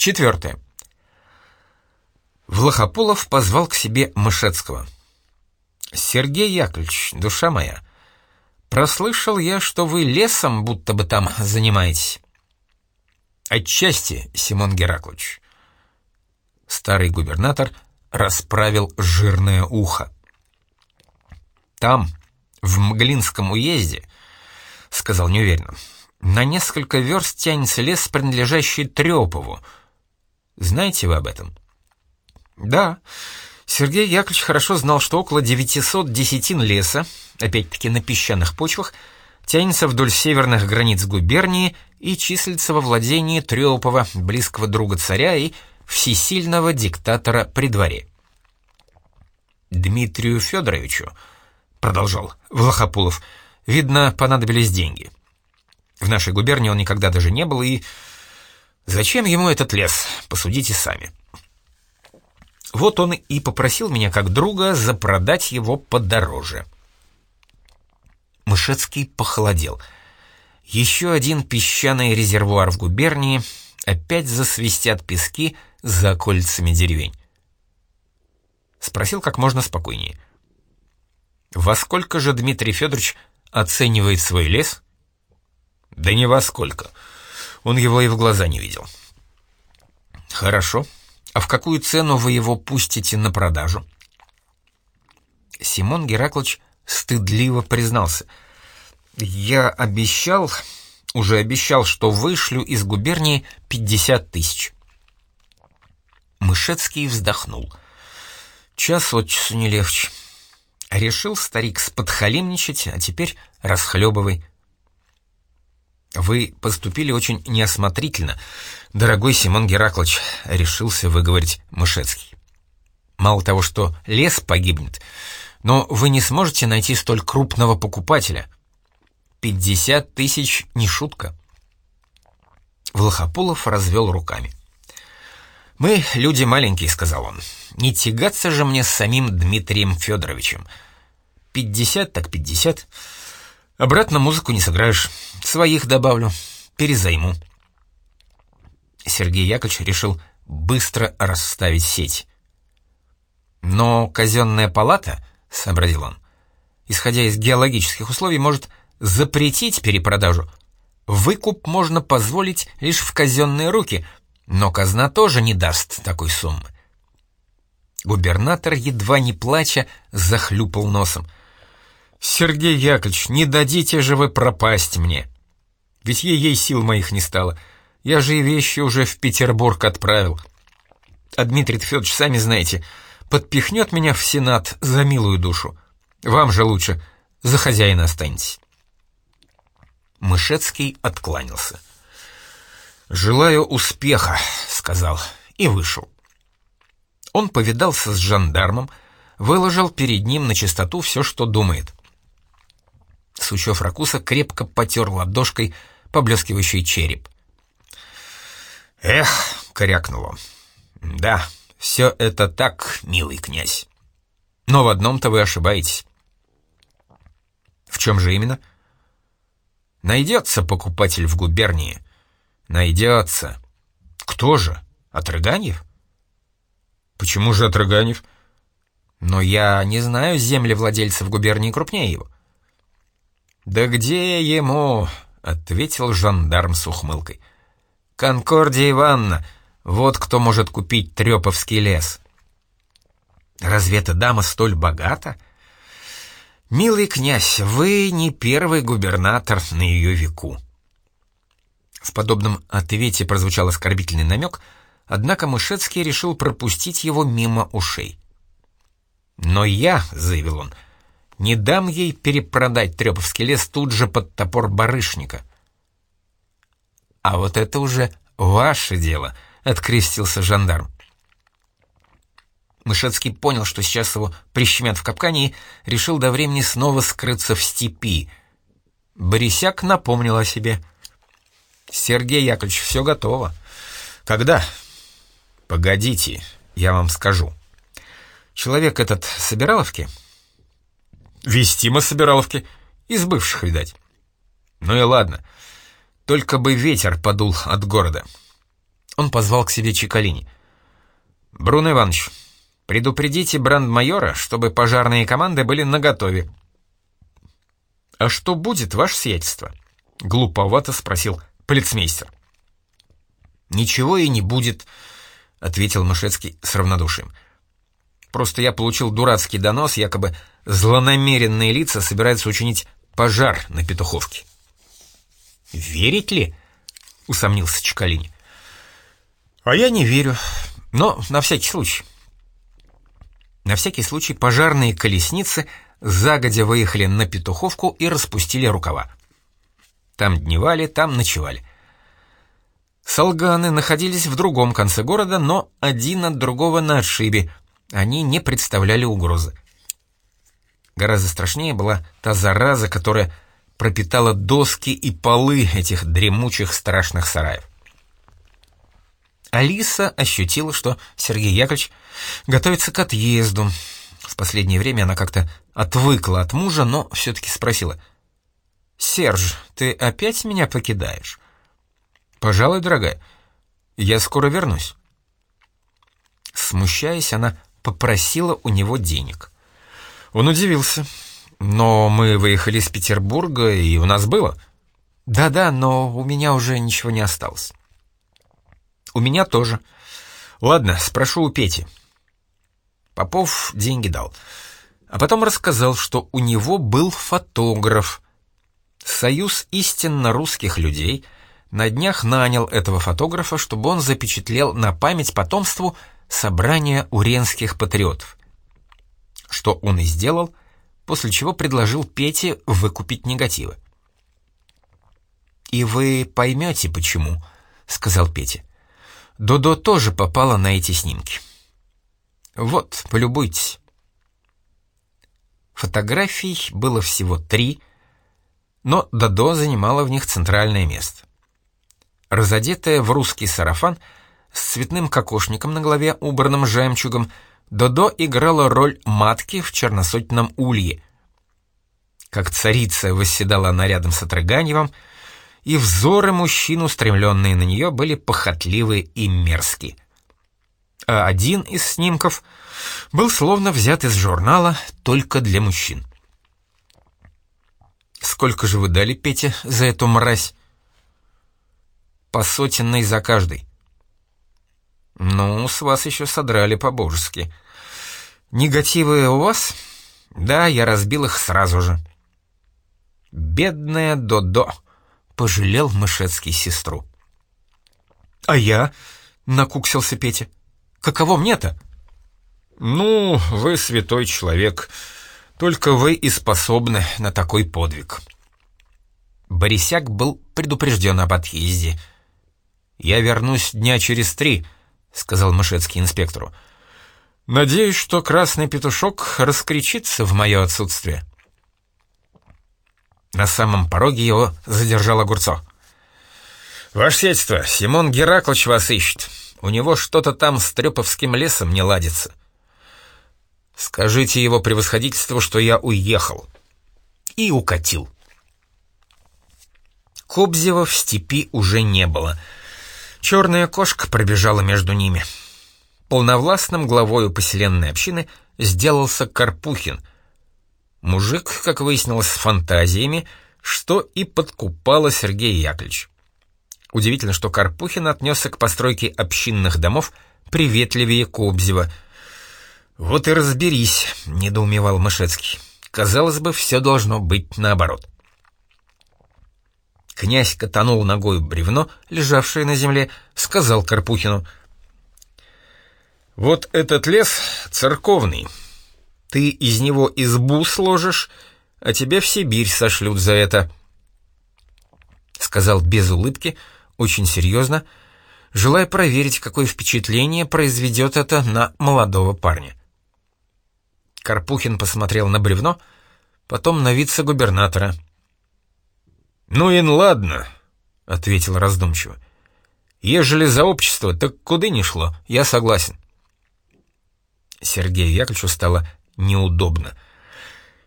Четвертое. Влахополов позвал к себе Мышецкого. «Сергей Яковлевич, душа моя, прослышал я, что вы лесом будто бы там занимаетесь». «Отчасти, Симон Гераклович». Старый губернатор расправил жирное ухо. «Там, в Мглинском уезде, — сказал неуверенно, — на несколько верст тянется лес, принадлежащий Трёпову. Знаете вы об этом?» «Да». Сергей Яковлевич хорошо знал, что около 900 десятин леса, опять-таки на песчаных почвах, тянется вдоль северных границ губернии и числится во владении Трёпова, близкого друга царя и всесильного диктатора при дворе. Дмитрию Федоровичу, продолжал Влахопулов, видно, понадобились деньги. В нашей губернии он никогда даже не был, и... Зачем ему этот лес, посудите сами. Вот он и попросил меня как друга запродать его подороже. Мышецкий похолодел. Еще один песчаный резервуар в губернии, опять засвистят пески за окольцами деревень. Спросил как можно спокойнее. «Во сколько же Дмитрий Федорович оценивает свой лес?» «Да не во сколько. Он его и в глаза не видел». «Хорошо. А в какую цену вы его пустите на продажу?» Симон Гераклович стыдливо признался. «Я обещал, уже обещал, что вышлю из губернии 50 тысяч». Мышецкий вздохнул. Час от часу не легче. Решил старик сподхалимничать, а теперь расхлебывай. «Вы поступили очень неосмотрительно, дорогой Симон Гераклович», — решился выговорить Мышецкий. «Мало того, что лес погибнет, но вы не сможете найти столь крупного покупателя. Пятьдесят тысяч — не шутка». Влахопулов развел руками. «Мы люди маленькие», — сказал он. «Не тягаться же мне с самим Дмитрием Федоровичем. Пятьдесят так пятьдесят. Обратно музыку не сыграешь. Своих добавлю. Перезайму». Сергей Яковлевич решил быстро расставить сеть. «Но казенная палата», — сообразил он, исходя из геологических условий, может запретить перепродажу. Выкуп можно позволить лишь в казенные руки — но казна тоже не даст такой суммы. Губернатор, едва не плача, захлюпал носом. «Сергей Яковлевич, не дадите же вы пропасть мне! Ведь ей сил моих не стало. Я же и вещи уже в Петербург отправил. А Дмитрий Федорович, сами знаете, подпихнет меня в Сенат за милую душу. Вам же лучше, за хозяина останетесь». Мышецкий откланялся. «Желаю успеха», — сказал, и вышел. Он повидался с жандармом, выложил перед ним на чистоту все, что думает. Сучев Ракуса крепко потер ладошкой поблескивающий череп. «Эх!» — корякнул он. «Да, все это так, милый князь. Но в одном-то вы ошибаетесь». «В чем же именно?» «Найдется покупатель в губернии» Найдется. Кто же? Отрыганьев? Почему же Отрыганьев? Но я не знаю землевладельцев губернии крупнее его. Да где ему? Ответил жандарм с ухмылкой. Конкордия Ивановна, вот кто может купить Трёповский лес. Разве эта дама столь богата? Милый князь, вы не первый губернатор на ее веку. В подобном ответе прозвучал оскорбительный намек, однако Мышецкий решил пропустить его мимо ушей. «Но я», — заявил он, — «не дам ей перепродать Трёповский лес тут же под топор барышника». «А вот это уже ваше дело», — открестился жандарм. Мышецкий понял, что сейчас его прищемят в капкане и решил до времени снова скрыться в степи. Борисяк напомнил о себе — «Сергей Яковлевич, все готово». «Когда?» «Погодите, я вам скажу». «Человек этот Собираловки?» «Вестимо Собираловки. Из бывших, видать». «Ну и ладно. Только бы ветер подул от города. Он позвал к себе Чикалини. «Бруно Иванович, предупредите брандмайора, чтобы пожарные команды были наготове». «А что будет, ваше сиятельство?» — глуповато спросил полицмейстер. «Ничего и не будет», — ответил Мышецкий с равнодушием. «Просто я получил дурацкий донос, якобы злонамеренные лица собираются учинить пожар на Петуховке». «Верить ли?» — усомнился Чекалини. «А я не верю, но на всякий случай». На всякий случай пожарные колесницы загодя выехали на Петуховку и распустили рукава. Там дневали, там ночевали. Солганы находились в другом конце города, но один от другого на отшибе. Они не представляли угрозы. Гораздо страшнее была та зараза, которая пропитала доски и полы этих дремучих страшных сараев. Алиса ощутила, что Сергей Яковлевич готовится к отъезду. В последнее время она как-то отвыкла от мужа, но все-таки спросила. «Серж, ты опять меня покидаешь?» «Пожалуй, дорогая, я скоро вернусь». Смущаясь, она попросила у него денег. Он удивился. «Но мы выехали из Петербурга, и у нас было». «Да-да, но у меня уже ничего не осталось». «У меня тоже. Ладно, спрошу у Пети». Попов деньги дал. А потом рассказал, что у него был фотограф. Союз истинно русских людей на днях нанял этого фотографа, чтобы он запечатлел на память потомству собрание уренских патриотов. Что он и сделал, после чего предложил Пете выкупить негативы. «И вы поймете, почему», — сказал Петя. «Додо тоже попала на эти снимки». «Вот, полюбуйтесь». Фотографий было всего три, но Додо занимала в них центральное место. Разодетая в русский сарафан, с цветным кокошником на голове, убранным жемчугом, Додо играла роль матки в черносотенном улье. Как царица восседала она рядом с Отрыганьевым, и взоры мужчин, устремленные на нее, были похотливы и мерзкие. А один из снимков был словно взят из журнала только для мужчин. «Сколько же вы дали, Пете, за эту мразь?» «По сотенной за каждый». «Ну, с вас еще содрали по-божески. Негативы у вас?» «Да, я разбил их сразу же». «Бедная Додо», — пожалел Мышецкий сестру. «А я?» — накуксился Петя. «Каково мне-то?» «Ну, вы святой человек. Только вы и способны на такой подвиг». Борисяк был предупрежден об отъезде. «Я вернусь дня через три», — сказал Мышецкий инспектору. «Надеюсь, что красный петушок раскричится в мое отсутствие». На самом пороге его задержал огурцо. «Ваше сельство, Симон Гераклович вас ищет. У него что-то там с Трёповским лесом не ладится. Скажите его превосходительству, что я уехал. И укатил. Кобзева в степи уже не было. Черная кошка пробежала между ними. Полновластным главою поселенной общины сделался Карпухин. Мужик, как выяснилось, с фантазиями, что и подкупало Сергея Яковлевич. Удивительно, что Карпухин отнесся к постройке общинных домов приветливее Кобзева — «Вот и разберись», — недоумевал Мышецкий. «Казалось бы, все должно быть наоборот». Князь катанул ногой бревно, лежавшее на земле, сказал Карпухину. «Вот этот лес церковный. Ты из него избу сложишь, а тебя в Сибирь сошлют за это». Сказал без улыбки, очень серьезно, желая проверить, какое впечатление произведет это на молодого парня. Карпухин посмотрел на бревно, потом на вице-губернатора. «Ну и ладно», — ответил раздумчиво. «Ежели за общество, так куда ни шло, я согласен». Сергею Яковлевичу стало неудобно.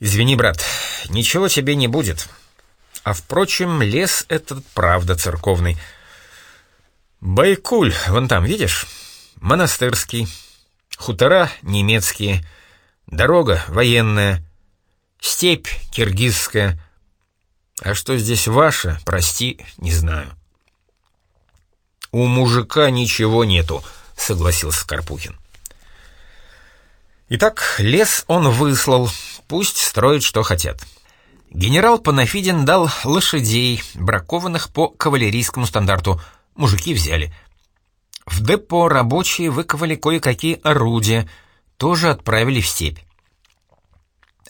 «Извини, брат, ничего тебе не будет. А впрочем, лес этот правда церковный. Байкуль, вон там, видишь? Монастырский. Хутора немецкие. Дорога военная. Степь киргизская. А что здесь ваше, прости, не знаю. У мужика ничего нету, согласился Карпухин. Итак, лес он выслал, пусть строят, что хотят. Генерал Панафидин дал лошадей, бракованных по кавалерийскому стандарту. Мужики взяли. В депо рабочие выковали кое-какие орудия, тоже отправили в степь.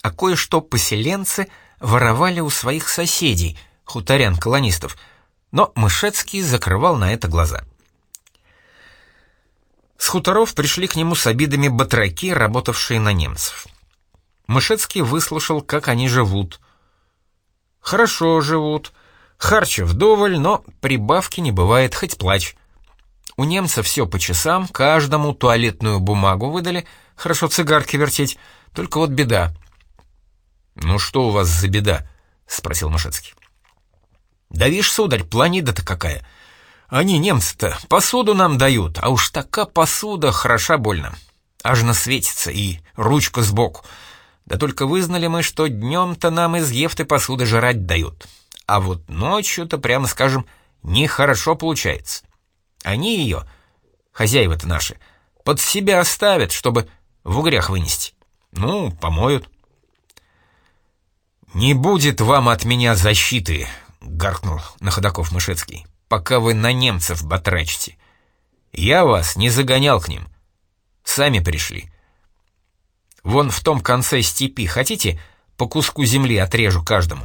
А кое-что поселенцы воровали у своих соседей, хуторян-колонистов, но Мышецкий закрывал на это глаза. С хуторов пришли к нему с обидами батраки, работавшие на немцев. Мышецкий выслушал, как они живут. Хорошо живут, харча вдоволь, но прибавки не бывает, хоть плачь. У немцев все по часам, каждому туалетную бумагу выдали, хорошо цигарки вертеть, только вот беда. «Ну что у вас за беда?» — спросил Машецкий. «Да вишь, сударь, планида-то какая. Они, немцы-то, посуду нам дают, а уж такая посуда хороша больно. Аж насветится и ручка сбоку. Да только вызнали мы, что днем-то нам из ефты посуды жрать дают. А вот ночью-то, прямо скажем, нехорошо получается. Они ее, хозяева-то наши, под себя оставят, чтобы в угрях вынести. Ну, помоют. «Не будет вам от меня защиты», — гаркнул на ходоков Мышецкий, «пока вы на немцев батрачите. Я вас не загонял к ним. Сами пришли. Вон в том конце степи хотите, по куску земли отрежу каждому?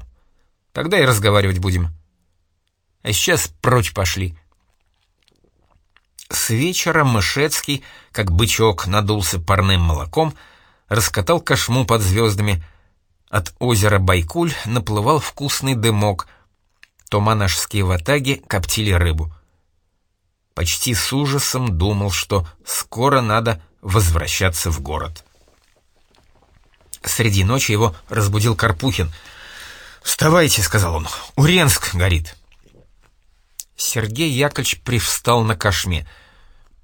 Тогда и разговаривать будем. А сейчас прочь пошли». С вечера Мышецкий, как бычок, надулся парным молоком, раскатал кошму под звездами — от озера Байкуль наплывал вкусный дымок. Томанашские ватаги коптили рыбу. Почти с ужасом думал, что скоро надо возвращаться в город. Среди ночи его разбудил Карпухин. «Вставайте», — сказал он, — «Уренск горит». Сергей Яковлевич привстал на кошме.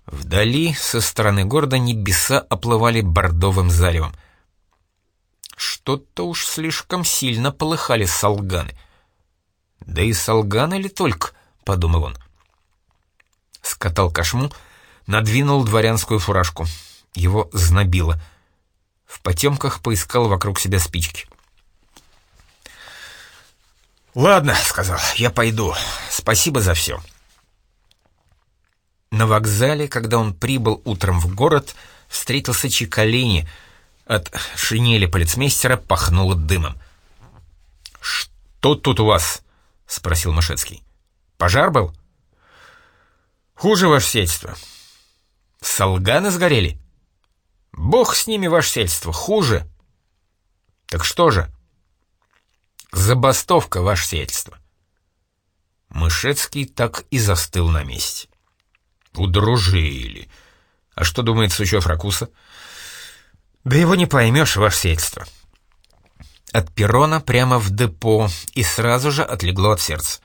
Вдали, со стороны города, небеса оплывали бордовым заливом — что-то уж слишком сильно полыхали солганы. Да и солганы ли только, подумал он. Скатал кошму, надвинул дворянскую фуражку. Его знобило. В потемках поискал вокруг себя спички. «Ладно», — сказал, — «я пойду. Спасибо за все». На вокзале, когда он прибыл утром в город, встретился Чикалини — от шинели полицмейстера пахнуло дымом. «Что тут у вас?» — спросил Машецкий. «Пожар был?» «Хуже, ваше сельство». «Солганы сгорели?» «Бог с ними, ваше сельство, хуже». «Так что же?» «Забастовка, ваше сельство». Мышецкий так и застыл на месте. «Удружили. А что думает Сучев Ракуса?» «Да его не поймешь, ваше сельство». От перрона прямо в депо и сразу же отлегло от сердца.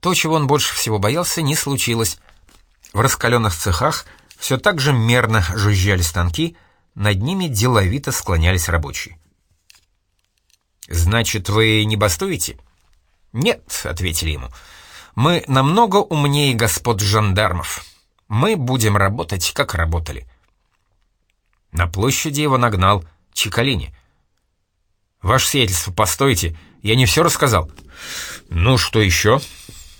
То, чего он больше всего боялся, не случилось. В раскаленных цехах все так же мерно жужжали станки, над ними деловито склонялись рабочие. «Значит, вы не бастуете?» «Нет», — ответили ему, — «мы намного умнее господ жандармов. Мы будем работать, как работали». На площади его нагнал Чикалини. «Ваше сиятельство, постойте, я не все рассказал». «Ну, что еще?»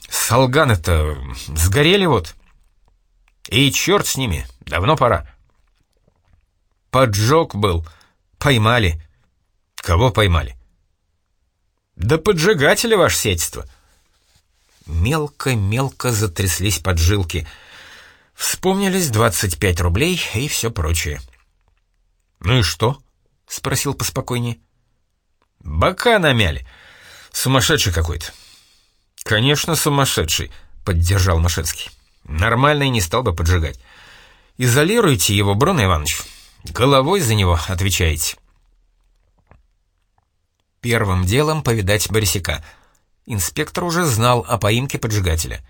«Солганы-то сгорели вот». «И черт с ними, давно пора». «Поджог был. Поймали». «Кого поймали?» «Да поджигателя, ваше сиятельство». Мелко-мелко затряслись поджилки. Вспомнились 25 рублей и все прочее. «Ну и что?» — спросил поспокойнее. «Бока намяли. Сумасшедший какой-то». «Конечно, сумасшедший», — поддержал Машецкий. «Нормальный не стал бы поджигать. Изолируйте его, Брон Иванович. Головой за него отвечаете». Первым делом повидать Борисяка. Инспектор уже знал о поимке поджигателя.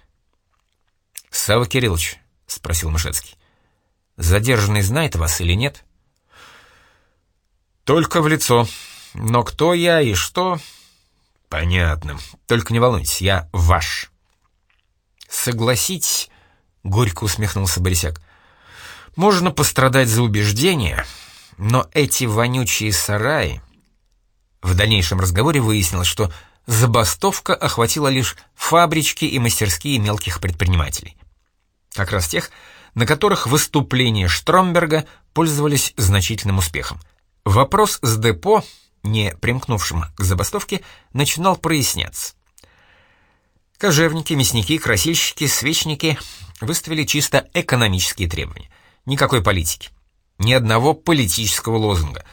«Савва Кириллович», — спросил Мышецкий, — «задержанный знает вас или нет?» «Только в лицо. Но кто я и что...» «Понятно. Только не волнуйтесь, я ваш». «Согласитесь», — горько усмехнулся Борисяк, — «можно пострадать за убеждения, но эти вонючие сараи...» В дальнейшем разговоре выяснилось, что забастовка охватила лишь фабрички и мастерские мелких предпринимателей. Как раз тех, на которых выступления Штромберга пользовались значительным успехом. Вопрос с депо, не примкнувшим к забастовке, начинал проясняться. Кожевники, мясники, красильщики, свечники выставили чисто экономические требования. Никакой политики. Ни одного политического лозунга.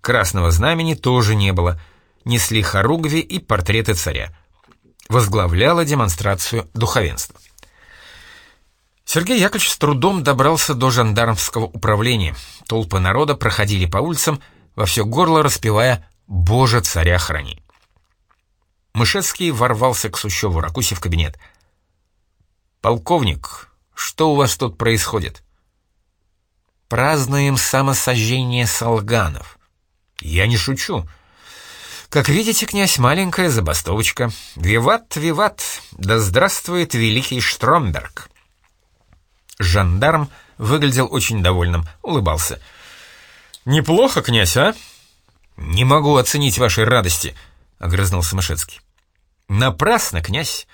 Красного знамени тоже не было — несли хоругви и портреты царя. Возглавляла демонстрацию духовенства. Сергей Яковлевич с трудом добрался до жандармского управления. Толпы народа проходили по улицам, во все горло распевая «Боже, царя храни». Мышецкий ворвался к Сущеву Ракусе в кабинет. «Полковник, что у вас тут происходит?» «Празднуем самосожжение солганов». «Я не шучу. Как видите, князь, маленькая забастовочка. Виват, виват, да здравствует великий Штромберг. Жандарм выглядел очень довольным, улыбался. «Неплохо, князь, а?» «Не могу оценить вашей радости», — огрызнулся Мышецкий. «Напрасно, князь.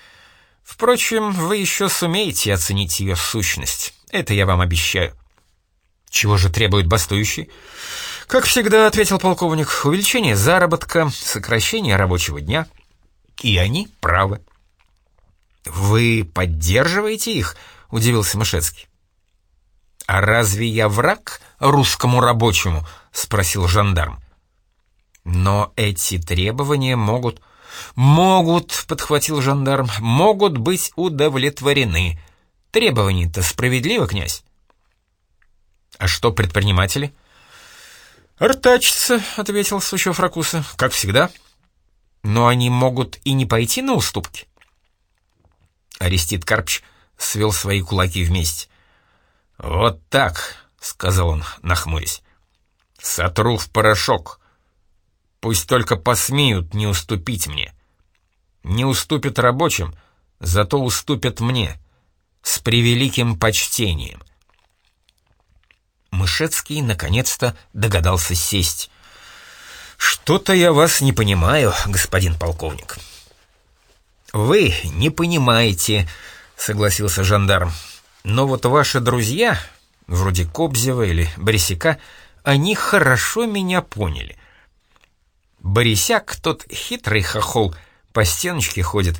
Впрочем, вы еще сумеете оценить ее сущность. Это я вам обещаю». «Чего же требует бастующий?» «Как всегда», — ответил полковник, — «увеличение заработка, сокращение рабочего дня». И они правы. «Вы поддерживаете их?» — удивился Мышецкий. «А разве я враг русскому рабочему?» — спросил жандарм. «Но эти требования могут...» «Могут», — подхватил жандарм, — «могут быть удовлетворены. Требования-то справедливы, князь». «А что предприниматели?» «Ртачится», — ответил Сучев Ракуса, — «как всегда». «Но они могут и не пойти на уступки». Арестит Карпч свел свои кулаки вместе. «Вот так», — сказал он, нахмурясь. «Сотру в порошок. Пусть только посмеют не уступить мне. Не уступят рабочим, зато уступят мне. С превеликим почтением. Мышецкий наконец-то догадался сесть. «Что-то я вас не понимаю, господин полковник». «Вы не понимаете», — согласился жандарм. «Но вот ваши друзья, вроде Кобзева или Борисяка, они хорошо меня поняли. Борисяк, тот хитрый хохол, по стеночке ходит.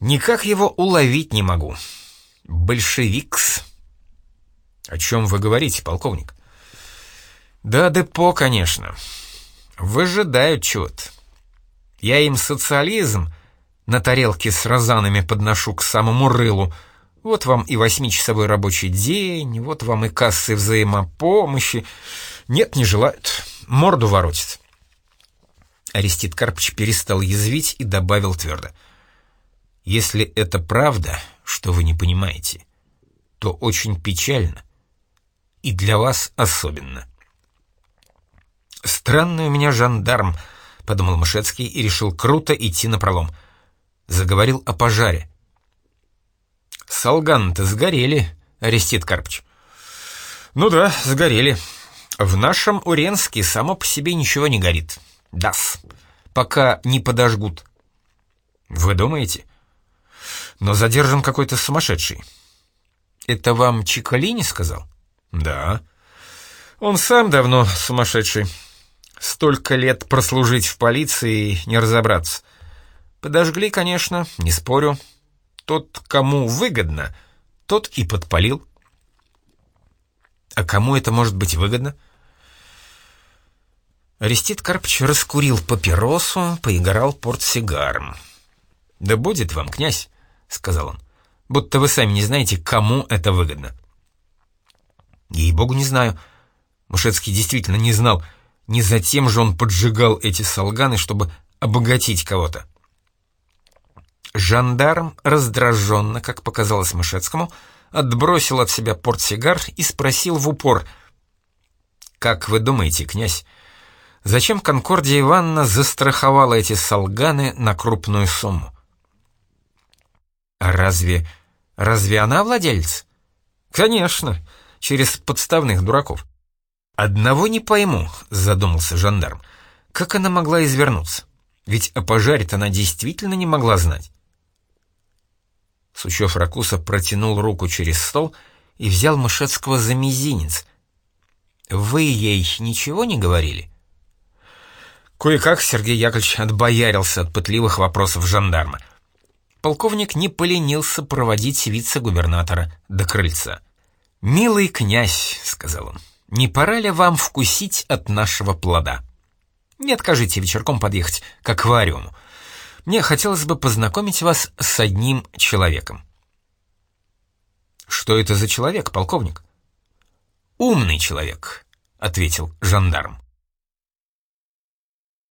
Никак его уловить не могу. Большевикс». «О чем вы говорите, полковник?» «Да, депо, конечно. Выжидают чего-то. Я им социализм на тарелке с розанами подношу к самому рылу. Вот вам и восьмичасовой рабочий день, вот вам и кассы взаимопомощи. Нет, не желают. Морду воротит». Арестит Карпыч перестал язвить и добавил твердо. «Если это правда, что вы не понимаете, то очень печально, и для вас особенно. «Странный у меня жандарм», — подумал Мышецкий и решил круто идти на пролом. Заговорил о пожаре. «Солган-то сгорели, Арестит Карпч». «Ну да, сгорели. В нашем Уренске само по себе ничего не горит. Дас. Пока не подожгут». «Вы думаете?» «Но задержан какой-то сумасшедший». «Это вам Чикалини сказал?» «Да». «Он сам давно сумасшедший. Столько лет прослужить в полиции не разобраться. Подожгли, конечно, не спорю. Тот, кому выгодно, тот и подпалил». «А кому это может быть выгодно?» Арестит Карпыч раскурил папиросу, поиграл портсигаром. «Да будет вам, князь», — сказал он, — «будто вы сами не знаете, кому это выгодно». Ей-богу, не знаю. Мушецкий действительно не знал. Не затем же он поджигал эти солганы, чтобы обогатить кого-то. Жандарм раздраженно, как показалось Мышецкому, отбросил от себя портсигар и спросил в упор. «Как вы думаете, князь, зачем Конкордия Ивановна застраховала эти солганы на крупную сумму?» «А разве... разве она владелец?» «Конечно, через подставных дураков». «Одного не пойму», — задумался жандарм. «Как она могла извернуться? Ведь о пожаре-то она действительно не могла знать». Сучев Ракуса протянул руку через стол и взял Мышецкого за мизинец. «Вы ей ничего не говорили?» Кое-как Сергей Яковлевич отбоярился от пытливых вопросов жандарма. Полковник не поленился проводить вице-губернатора до крыльца. «Милый князь», — сказал он, — «не пора ли вам вкусить от нашего плода? Не откажите вечерком подъехать к аквариуму. Мне хотелось бы познакомить вас с одним человеком». «Что это за человек, полковник?» «Умный человек», — ответил жандарм.